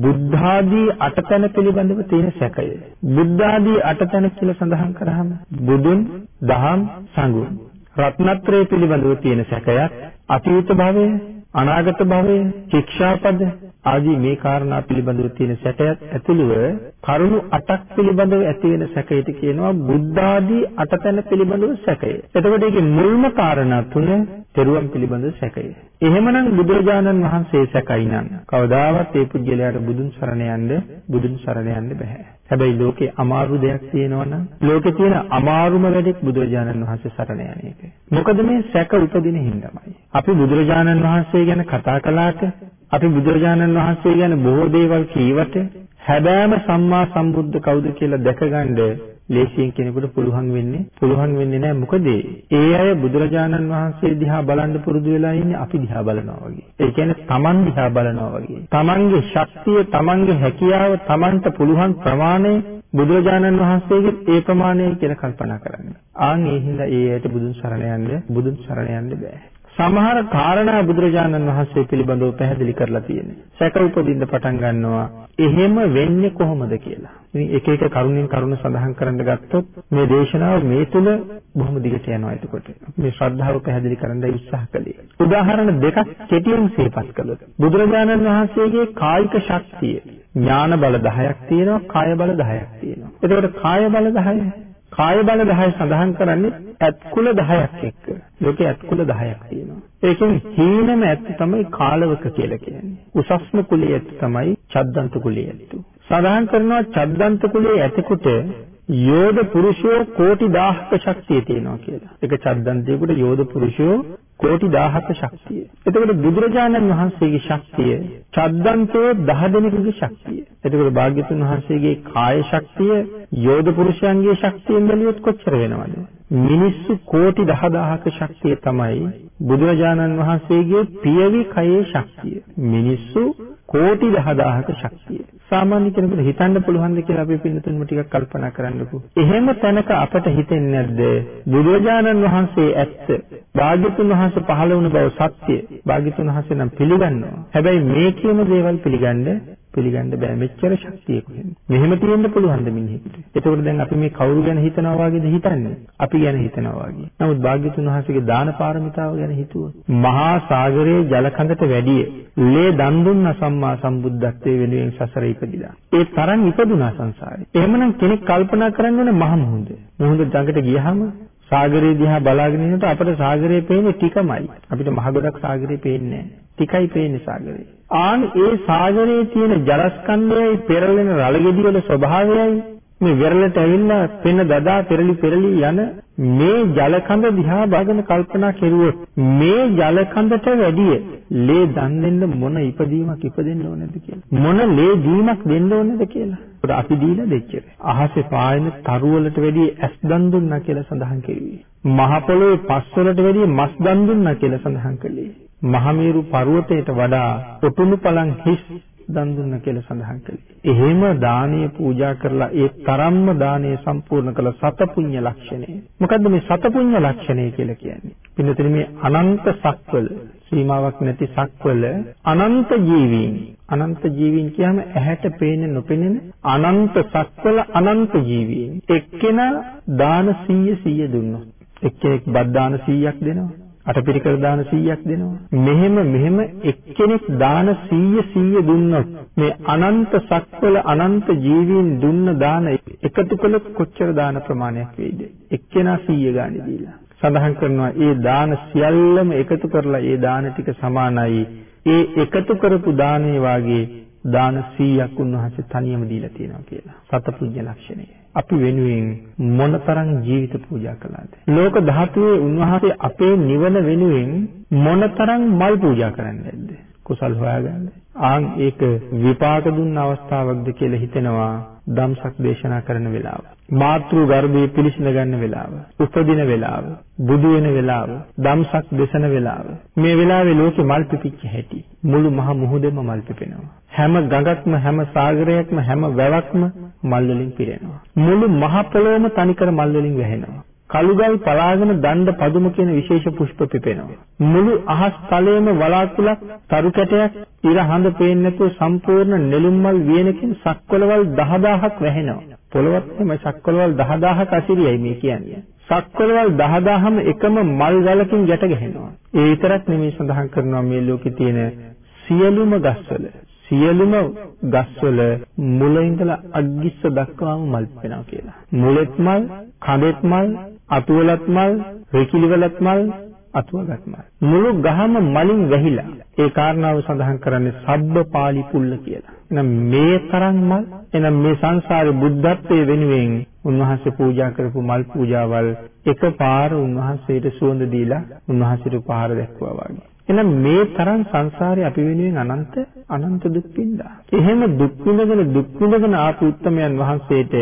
බුද්ධාදී අටතන පිළිබඳව තියෙන සැකය. බුද්ධාදී අටතන කියලා සඳහන් කරාම බුදුන්, දහම්, සංඝුන් රත්නත්‍රය පිළිබඳව තියෙන සැකයක් අතීත භවය, අනාගත භවය, ශික්ෂාපද ආදී මේ කාරණා පිළිබඳව තියෙන සැකයක් ඇතුළුව කරුණු 8ක් පිළිබඳව ඇති වෙන සැකයට කියනවා බුද්ධ ආදී අටතැන පිළිබඳව සැකය. එතකොට ඒකේ මුල්ම කාරණා තුන තෙරුවන් පිළිබඳව සැකය. එහෙමනම් බුදුරජාණන් වහන්සේ සැකයි නම් කවදාවත් ඒ පුජ්‍යලයාට බුදුන් සරණ යන්න බුදුන් සරණ යන්න බෑ. හැබැයි ලෝකේ අමාරු දෙයක් තියෙනවා නම් ලෝකේ තියෙන අමාරුම වැඩක් බුදුරජාණන් වහන්සේ සරණ යන එක. මොකද මේ සැක උපදින හින්දාමයි. අපි බුදුරජාණන් වහන්සේ ගැන කතා කළාට අපි බුදුරජාණන් වහන්සේ ගැන බොහෝ දේවල් කීවට හැබෑම සම්මා සම්බුද්ධ කවුද කියලා දැකගන්න ලේසියෙන් කෙනෙකුට පුළුවන් වෙන්නේ පුළුවන් වෙන්නේ නැහැ මොකද ඒ අය බුදුරජාණන් වහන්සේ දිහා බලන්න පුරුදු වෙලා ඉන්නේ අපි දිහා බලනවා වගේ. ඒ කියන්නේ Taman දිහා බලනවා වගේ. Tamanගේ ශක්තිය, Tamanගේ හැකියාව, Tamanට පුළුවන් ප්‍රමාණය බුදුරජාණන් වහන්සේගේ ඒ ප්‍රමාණය කියලා කල්පනා කරන්න. ආන් ඒ හින්දා ඒ ඇයට බුදුන් සරණ යන්න බුදුන් සරණ යන්න බෑ. සමහර කාරණා බුදුරජාණන් වහන්සේ පිළිබඳව පැහැදිලි කරලා තියෙනවා. සැක උපදින්න පටන් ගන්නවා. එහෙම වෙන්නේ කොහොමද කියලා. ඉතින් එක එක කරුණෙන් කරුණ සඳහන් කරන්න ගත්තොත් මේ දේශනාව මේ තුල බොහොම දිගට යනවා එතකොට. මේ ශ්‍රද්ධාව පැහැදිලි කරන්න උත්සාහ කළේ. උදාහරණ දෙකක් කෙටියෙන් සිහිපත් කළොත් බුදුරජාණන් වහන්සේගේ කායික ශක්තිය ඥාන බල 10ක් තියෙනවා, කාය බල 10ක් තියෙනවා. එතකොට කාය බල 10 කාය බල 10 සඳහන් කරන්නේ ඇත්කුල 10ක් එක්ක. ලෝකේ ඇත්කුල 10ක් තියෙනවා. ඒකෙන් හීනම ඇත්ත තමයි කාලවක කියලා කියන්නේ. උසස්ම කුලයේ ඇත්ත තමයි චද්දන්ත කුලයේ ඇත්ත. සඳහන් කරනවා චද්දන්ත කුලයේ ඇතෙකුට යෝධ පුරුෂයෝ කෝටි 1000ක ශක්තිය තියෙනවා කියලා. ඒක චද්දන්තයෙකුට යෝධ පුරුෂයෝ කෝටි 1000ක ශක්තිය. එතකොට බුදුරජාණන් වහන්සේගේ ශක්තිය චද්දන්තෝ 10 දෙනෙකුගේ ශක්තිය. එතකොට භාග්‍යතුන් වහන්සේගේ කාය ශක්තිය යෝධ පුරුෂයන්ගේ ශක්තියෙන් බැලුවොත් කොච්චර වෙනවද? මිනිස්සු කෝටි 10000ක ශක්තිය තමයි බුදුරජාණන් වහන්සේගේ පියවි කයේ ශක්තිය. මිනිස්සු කෝටි 10000ක ශක්තිය. සාමාන්‍ය කෙනෙකුට හිතන්න පුළුවන්ද කියලා අපි පින්නතුන්ම ටිකක් කල්පනා කරන්නකෝ. එහෙම තැනක අපට හිතෙන්නේ නැද්ද? බුදුරජාණන් වහන්සේ ඇත්ත. භාග්‍යතුන් වහන්සේ පහළ වුණ බව සත්‍ය. භාග්‍යතුන් වහන්සේ නම් පිළිගන්නවා. හැබැයි මේ කියන දේවල් පිළිගන්න පිළිගන්න බෑ. මෙච්චර ශක්තිය කොහෙන්ද මෙහෙම තියෙන්න පුළුවන්ද මිනිහෙකුට එතකොට දැන් අපි මේ කවුරු ගැන හිතනවා වගේද හිතන්නේ? අපි ගැන හිතනවා වගේ. නමුත් භාග්‍යතුන් වහන්සේගේ දාන පාරමිතාව ගැන හිතුවොත් මහා සාගරයේ ජල කඳට වැඩිය ලේ දන් දුන්න සම්මා සම්බුද්ධත්වයේ වෙනුවෙන් සසර ඉපදිලා. ඒ තරම් ඉපදුනා සංසාරේ. එහෙමනම් කෙනෙක් කල්පනා කරන්න ඕනේ මහ මුහුද මුහුද ළඟට ගියහම සාගරය දිහා බලාගෙන ඉන්නකොට අපිට සාගරය පේන්නේ ටිකමයි. අපිට මහ ගොඩක් සාගරය පේන්නේ නැහැ. ටිකයි පේන්නේ සාගරය. ආන් ඒ සාගරයේ තියෙන ජලස්කන්ධයයි පෙරලෙන රළගෙඩි වල ස්වභාවයයි. මේ වෙරළට ඇවිල්ලා පෙන දදා පෙරලි පෙරලි යන මේ ජලකඳ දිහා බලන කල්පනා කෙරුවොත් මේ ජලකඳට වැඩිය ලේ දන් දෙන්න මොන ඉපදීමක් ඉපදෙන්න ඕනද කියලා. මොන ලේ දීමක් දෙන්න ඕනද කියලා. ඒකට අපි දීලා දෙච්චර අහසේ පායන තරු වලට වැඩිය ඇස් දන් දුන්නා කියලා සඳහන් කෙරුවේ. මහ පොළොවේ පස් වලට වැඩිය මස් දන් දුන්නා කියලා සඳහන් කළේ. මහමේරු පර්වතයට වඩා ඔටුනු පලං හිස් දන් දුන්න කියලා සඳහන් කළේ. එහෙම දානීය පූජා කරලා ඒ තරම්ම දානීය සම්පූර්ණ කළ සතපුඤ්ඤ ලක්ෂණය. මොකද්ද මේ සතපුඤ්ඤ ලක්ෂණය කියලා කියන්නේ? පින්නතර මේ අනන්ත සක්වල සීමාවක් නැති සක්වල අනන්ත ජීවීන් අනන්ත ජීවීන් කියහම ඇහැට පේන්නේ නොපෙනෙන අනන්ත සක්වල අනන්ත ජීවීන් එක්කෙනා දාන 100 100 දුන්නොත් එක්කෙනෙක් බත් දාන 100ක් දෙනවා අටපිරිකර දාන 100ක් දෙනවා. මෙහෙම මෙහෙම එක්කෙනෙක් දාන 100 100 දුන්නොත් මේ අනන්ත සක්වල අනන්ත ජීවීන් දුන්න දාන එකතු කළොත් කොච්චර දාන ප්‍රමාණයක් වෙයිද? එක්කෙනා 100 ගානේ දීලා. සඳහන් කරනවා ඒ දාන සියල්ලම එකතු කරලා ඒ දාන ටික සමානයි. ඒ එකතු කරපු දානේ වාගේ දාන 100ක් උන්වහන්සේ තනියම දීලා තියෙනවා කියලා. සතපුඤ්ඤ ලක්ෂණය. අපි වෙනුවෙන් මොනතරම් ජීවිත පූජා කළාද? ලෝක ධාතුවේ උන්වහන්සේ අපේ නිවන වෙනුවෙන් මොනතරම් මල් පූජා කරන්නේ නැද්ද? කුසල් හොයාගන්න. ආන් ඒක විපාක දුන්න අවස්ථාවක්ද කියලා හිතෙනවා ධම්සක් දේශනා කරන වෙලාව. මාතෘ ගර්භයේ පිළිසිඳ ගන්න වෙලාව. උපදින වෙලාව. බුදු වෙන වෙලාව. ධම්සක් දේශන වෙලාව. මේ වෙලාවේ ලෝකෙ මල් පිපිච්ච හැටි. මුළු මහ මුහුදෙම මල් පිපෙනවා. හැම ගඟක්ම හැම සාගරයක්ම හැම වැවක්ම මල් වලින් පිරෙනවා. මුළු මහ පොළොවම තනිකර මල් වලින් වැහෙනවා. කළුගල් පලාගෙන දණ්ඩ පදුම කියන විශේෂ පුෂ්ප පිපෙනවා. මුළු අහස් තලයේම වලාකුළක් තරු කැටයක් ඉර හඳ පේන්නේ නැතුව සම්පූර්ණ නෙළුම් මල් වියනකින් සක්වලවල් 10000ක් වැහෙනවා. පොළොවත් මේ සක්වලවල් 10000ක අසිරියයි මේ කියන්නේ. සක්වලවල් 10000ම එකම මල් ගලකින් ගැට ගැහෙනවා. ඒ විතරක් නෙමෙයි සඳහන් කරනවා මේ ලෝකේ තියෙන සියලුම ගස්වල සියලුම ගස්වල මුල ඉඳලා අග්ගිස්ස දක්වාම මල් වෙනවා කියලා. මුලෙත් මල්, කඳෙත් මල්, අතුවලත් මල්, රෙකිලිවලත් මල්, අතුවගත් මල්. මුළු ගහම මලින් වැහිලා. ඒ කාරණාව සඳහන් කරන්නේ සබ්බ පාලි පුල්ල කියලා. එහෙනම් මේ තරම් මල් එහෙනම් මේ සංසාරේ බුද්ධත්වයේ වෙනුවෙන් උන්වහන්සේ පූජා කරපු මල් පූජාවල් එකපාර උන්වහන්සේට සුවඳ දීලා උන්වහන්සේට උපහාර දැක්වුවා වගේ. එහෙනම් මේ තරම් සංසාරේ අපි වෙනුවෙන් අනන්ත අනන්ත දුක් විඳා. එහෙම දුක් විඳගෙන දුක් විඳගෙන ආපු උත්තමයන් වහන්සේට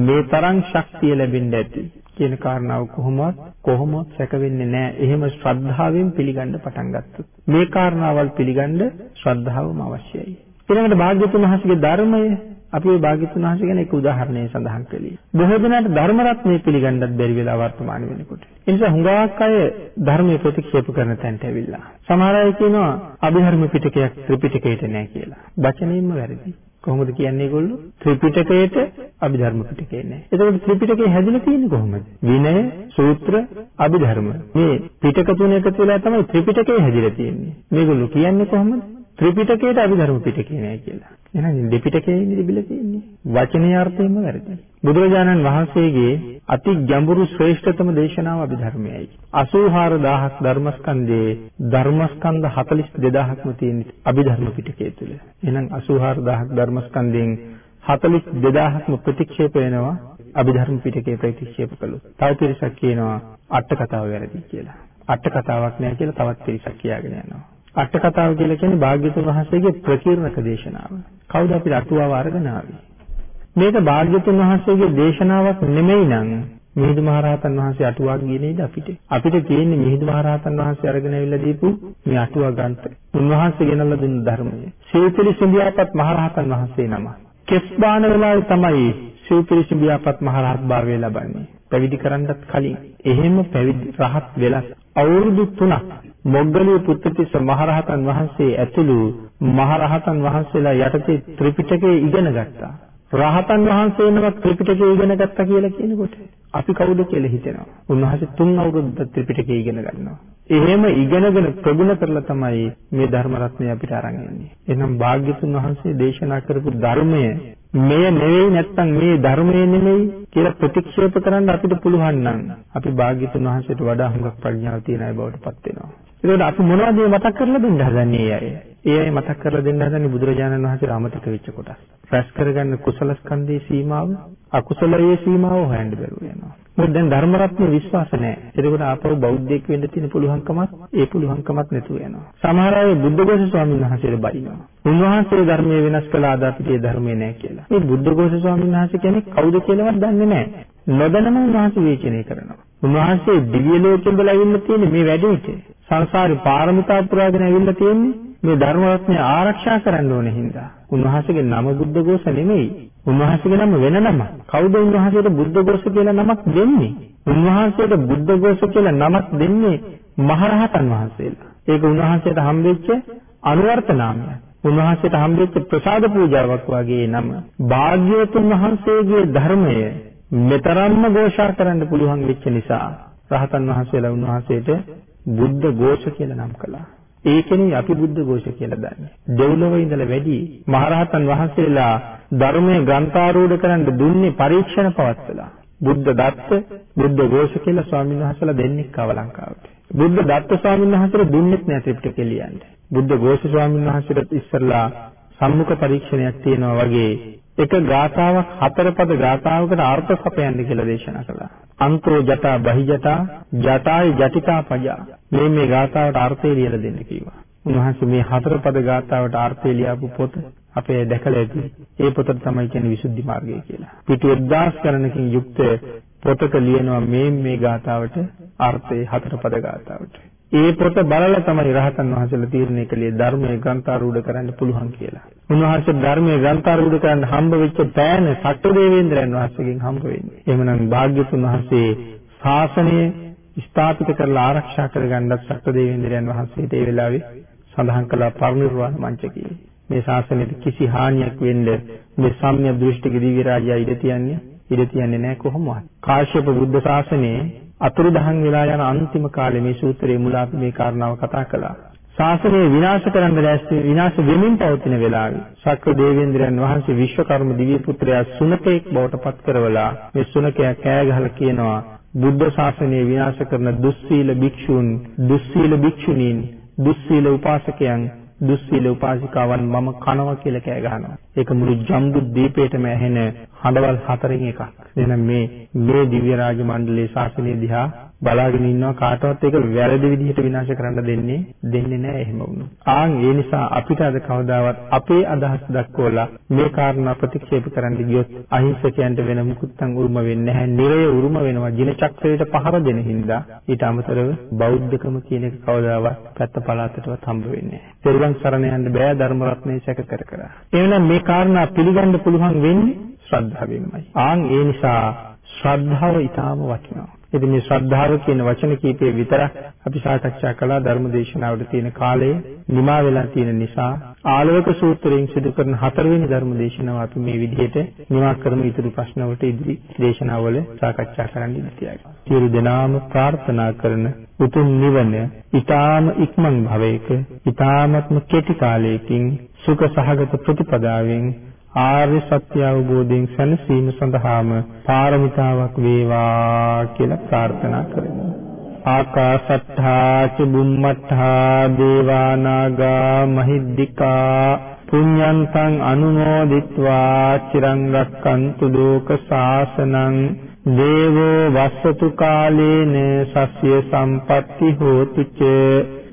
මේ තරම් ශක්තිය ලැබෙන්න ඇති කියන කාරණාව කොහොමවත් කොහොමවත් සැක වෙන්නේ නැහැ. එහෙම ශ්‍රද්ධාවෙන් පිළිගන්න පටන් ගත්තොත්. මේ කාරණාවල් පිළිගන්න ශ්‍රද්ධාවම අවශ්‍යයි. ඊළඟට භාග්‍යතුන් වහන්සේගේ ධර්මය අපි මේ භාග්‍යතුන් වහන්සේ ගැන එක උදාහරණයක් සඳහන් කළේ. බොහෝ දෙනාට ධර්ම රත්නය පිළිගන්නත් බැරි වෙලා වර්තමාන වෙනකොට. ඒ නිසා හුඟක් අය ධර්මයේ ප්‍රතික්ෂේප කරන තැනට ඇවිල්ලා. සමහර අය කියනවා අභිධර්ම පිටකයක් ත්‍රිපිටකයට නෑ කියලා. වචනයෙන්ම වැරදි. කොහොමද කියන්නේ ඒගොල්ලෝ? ත්‍රිපිටකයට අභිධර්ම පිටකේ නෑ. එතකොට ත්‍රිපිටකේ හැදිලා තියෙන්නේ කොහොමද? විනය, සූත්‍ර, අභිධර්ම. මේ පිටක තුන එකතු වෙලා තමයි ත්‍රිපිටකේ හැදිලා තියෙන්නේ. මේගොල්ලෝ කියන්නේ කොහොමද? ත්‍රිපිටකයට අභිධර්ම පිටකේ නෑ කියලා. එහෙනම් දෙපිටකේ ඉඳිබිලා තියෙන්නේ. වචනේ අර්ථයෙන්ම වැරදි. බුදුරජාණන් වහන්සේගේ අති ගැඹුරු ශ්‍රේෂ්ඨතම දේශනාව අභිධර්මයයි. 84000ක් ධර්මස්කන්ධයේ ධර්මස්කන්ධ 42000ක්ම තියෙන අභිධර්ම පිටකයේ තුල. එහෙනම් 84000ක් ධර්මස්කන්ධයෙන් 42000ක්ම ප්‍රතික්ෂේප වෙනවා අභිධර්ම පිටකයේ ප්‍රතික්ෂේප කළොත්. තව පිරිසක් කියනවා අට කතාව වැරදි කියලා. අට කතාවක් නෑ කියලා තවත් පිරිසක් කියාගෙන යනවා. අට කතාව කියලා කියන්නේ භාග්‍යතුන් වහන්සේගේ ප්‍රකීර්ණක දේශනාව. කවුද අපිට අටුවාව අරගෙන ආවේ? මේක භාග්‍යතුන් වහන්සේගේ දේශනාවක් නෙමෙයි නම් මිහිඳු මහරහතන් වහන්සේ අටුවා ගියේ නේද අපිට? අපිට තියෙන්නේ මිහිඳු මහරහතන් වහන්සේ අරගෙන ඇවිල්ලා දීපු මේ අටුවා ග්‍රන්ථ. උන්වහන්සේ ගෙනල්ලා දුන්න ධර්මය. සිව්පිලි සිඹියාපත් මහරහතන් වහන්සේ නම. කෙස්බාන වෙලාවේ තමයි සිව්පිලි සිඹියාපත් මහරහත් භාවය ලබන්නේ. පැවිදි කරන්නත් කලින් එහෙම පැවිදි රහත් වෙලා අවුරුදු 3ක් මොග්ගලී පුත්තිස්ස මහරහතන් වහන්සේ ඇතුළු මහරහතන් වහන්සේලා යටතේ ත්‍රිපිටකය ඉගෙන ගත්තා. රහතන් වහන්සේ නමක් ත්‍රිපිටකය ඉගෙන ගත්තා කියලා කියනකොට අපි කවුද කියලා හිතෙනවා. උන්වහන්සේ තුන් අවුරුද්දක් ත්‍රිපිටකය ඉගෙන ගන්නවා. එහෙම ඉගෙනගෙන ප්‍රගුණ කරලා තමයි මේ ධර්ම රත්නය අපිට අරන් එන්නේ. එහෙනම් භාග්‍යතුන් වහන්සේ දේශනා කරපු ධර්මය මෙය නෙවෙයි නැත්තම් මේ ධර්මය නෙමෙයි කියලා ප්‍රතික්ෂේප කරන්න අපිට පුළුවන් නම් අපි භාග්‍යතුන් වහන්සේට වඩා හුඟක් ප්‍රඥාව තියෙන අය බවට පත් වෙනවා. ඒකෝට අපි මොනවද මතක් කරලා දෙන්න හදන්නේ අය? ඒ අය මතක් කරලා දෙන්න හදන්නේ බුදුරජාණන් වහන්සේ අමතක වෙච්ච කොටස්. රැස් කරගන්න කුසල ස්කන්ධයේ සීමාව අකුසලයේ සීමාව හොයන්න බැරුව යනවා. මොකද දැන් ධර්ම රත්නේ විශ්වාස නැහැ. ඒකෝට ආපහු බෞද්ධයෙක් වෙන්න තියෙන පුළුවන්කමත් ඒ පුළුවන්කමත් නැතුව යනවා. සමහර අය බුද්ධඝෝෂ ස්වාමීන් වහන්සේට බයිනවා. උන්වහන්සේ ධර්මයේ වෙනස් කළා අද අපිට ඒ ධර්මයේ නැහැ කියලා. මේ බුද්ධඝෝෂ ස්වාමීන් වහන්සේ කියන්නේ කවුද කියලාවත් දන්නේ නැහැ. නොදැනම උන්වහන්සේ විචනය කරනවා. උන්වහන්සේ දිව්‍ය ලෝකෙ ඉඳලා ඇවිල්ලා තියෙන්නේ මේ වැඩේට. සංසාරේ පාරමිතා පුරාගෙන ඇවිල්ලා තියෙන්නේ මේ ධර්ම රත්නය ආරක්ෂා කරන්න ඕනේ හින්දා. උන්වහන්සේගේ නම බුද්ධඝෝෂ නෙමෙයි. උන්වහන්සේගේ නම වෙන නම. කවුද උන්වහන්සේට බුද්ධඝෝෂ කියලා නමක් දෙන්නේ? උන්වහන්සේට බුද්ධඝෝෂ කියලා නමක් දෙන්නේ මහරහතන් වහන්සේලා. ඒක උන්වහන්සේට හම්බෙච්ච අනුවර්ත නාමයක්. උන්වහන්සේට හම්බෙච්ච ප්‍රසාද පූජාවක් වගේ නම. භාග්‍යවතුන් වහන්සේගේ ධර්මය මෙතරම්ම ഘോഷා කරන්න පුළුවන් වෙච්ච නිසා රහතන් වහන්සේලා උන්වහන්සේට බුද්ධ ഘോഷ කියලා නම් කළා. ඒකනේ අපි බුද්ධ ഘോഷ කියලා දන්නේ. දෙව්ලොව ඉඳලා වැඩි මහරහතන් වහන්සේලා ධර්මයේ ග්‍රන්ථාරූඪ කරන්න දුන්නේ පරීක්ෂණ පවත්වලා. බුද්ධ දත්ත, බුද්ධ ഘോഷ කියලා ස්වාමීන් වහන්සේලා දෙන්නෙක් ආව ලංකාවට. බුද්ධ දත්ත ස්වාමීන් වහන්සේට දුන්නෙත් නෑ ත්‍රිපිටකය ලියන්න. බුද්ධ ഘോഷ ස්වාමීන් වහන්සේට ඉස්සරලා සම්මුඛ පරීක්ෂණයක් තියෙනවා වගේ එක ගාථාවක් හතර පද ගාථාවකට අර්ථ සපයන්න කියලා දේශනා කළා. අන්තෝ ජටා බහිජටා ජටායි ජටිකා පජා. මේ මේ ගාථාවට අර්ථය ලියලා දෙන්න කිව්වා. උන්වහන්සේ මේ හතර පද ගාථාවට අර්ථය ලියාපු පොත අපේ දැකලා ඇති. ඒ පොතට තමයි කියන්නේ විසුද්ධි මාර්ගය කියලා. පිටු 1000 ගණනකින් යුක්ත පොතක ලියනවා මේ මේ ගාථාවට අර්ථය හතර පද ගාථාවට. ඒ පොත බලලා තමයි රහතන් වහන්සේලා තීරණය කළේ ධර්මයේ ග්‍රන්ථාරූඪ කරන්න පුළුවන් කියලා. උන්වහන්සේ ධර්මයේ ග්‍රන්ථාරූඪ කරන්න හම්බ වෙච්ච පෑන සක්‍රදේවේන්ද්‍රයන් වහන්සේගෙන් හම්බ වෙන්නේ. එහෙමනම් භාග්‍යතුන් වහන්සේ ශාසනය ස්ථාපිත කරලා ආරක්ෂා කරගන්නත් සක්‍රදේවේන්ද්‍රයන් වහන්සේට ඒ වෙලාවේ සඳහන් කළ පරිනිර්වාණ මංචකයේ මේ ශාසනයට කිසි හානියක් වෙන්න මේ සම්‍යක් දෘෂ්ටික දිව්‍ය රාජයා ඉඩ තියන්නේ ඉඩ තියන්නේ නැහැ කොහොමවත්. කාශ්‍යප බුද්ධ ශාසනයේ අතුරුදහන් වෙලා යන අන්තිම කාලේ මේ සූත්‍රයේ මුල අපි මේ කාරණාව කතා කළා. ශාසනය විනාශ කරන්න දැස්ති විනාශ වෙමින් පවතින වෙලාවේ ශක්‍ර දේවේන්ද්‍රයන් වහන්සේ විශ්වකර්ම දිව්‍ය පුත්‍රයා සුනකෙක් බවට පත් කරවලා මේ සුනකයා කෑ ගහලා කියනවා බුද්ධ ශාසනය විනාශ කරන දුස්සීල භික්ෂූන් දුස්සීල භික්ෂුණීන් දුස්සීල උපාසකයන් දුස්සීල උපාසිකාවන් මම කනවා කියලා කෑ ගහනවා. ඒක මුළු ජම්බු දීපේටම ඇහෙන හඬවල් හතරෙන් එකක්. එහෙනම් මේ මේ දිව්‍ය රාජ මණ්ඩලයේ ශාසනය දිහා බලාගෙන ඉන්නවා කාටවත් ඒක වැරදි විදිහට විනාශ කරන්න දෙන්නේ දෙන්නේ නැහැ එහෙම වුණොත්. ආන් ඒ නිසා අපිට අද කවදාවත් අපේ අදහස් දක්වලා මේ කාරණා ප්‍රතික්ෂේප කරන්න ගියොත් අහිංසකයන්ට වෙන මුකුත්නම් උරුම වෙන්නේ නැහැ. නිරය උරුම වෙනවා. ජින චක්‍රයට පහර දෙන හින්දා ඊට අමතරව බෞද්ධකම කියන එක කවදාවත් පැත්ත පළාතටවත් හම්බ වෙන්නේ නැහැ. පෙරලන් සරණ යන්න බෑ ධර්ම රත්නයේ සැක කර කර. එහෙනම් මේ කාරණා පිළිගන්න පුළුවන් වෙන්නේ ශ්‍රද්ධාවෙන්මයි. ආන් ඒ නිසා ශ්‍රද්ධාව ඊටාම වටිනවා. ඉතින් මේ ශ්‍රද්ධාව කියන වචන කීපේ විතරක් අපි සාකච්ඡා කළා ධර්ම දේශනාවට තියෙන කාලය නිමා වෙලා තියෙන නිසා ආලෝක සූත්‍රයෙන් සිදු කරන හතරවෙනි ධර්ම දේශනාව අපි මේ විදිහට නිමා කරමු ඉදිරි ප්‍රශ්නවලට ඉදිරි දේශනාවල සාකච්ඡා කරන්න ඉතියි. සියලු දෙනාම ප්‍රාර්ථනා කරන උතුම් නිවන ඊටාම ඉක්මන් භවයක ඊටාමත්ම කෙටි කාලයකින් සුඛ සහගත ප්‍රතිපදාවෙන් ආර්ය සත්‍ය අවබෝධයෙන් සැනසීම සඳහාම පාරමිතාවක් වේවා කියලා ප්‍රාර්ථනා කරමු. ආකාසත්තා ච බුම්මත්තා දේවා නාග මහිද්దికා පුඤ්ඤන්තං අනුමෝදිත්වා චිරං රක්칸තු ලෝක සාසනං දේවෝ වස්සතු කාලේන සස්්‍ය සම්පatti හෝතු ච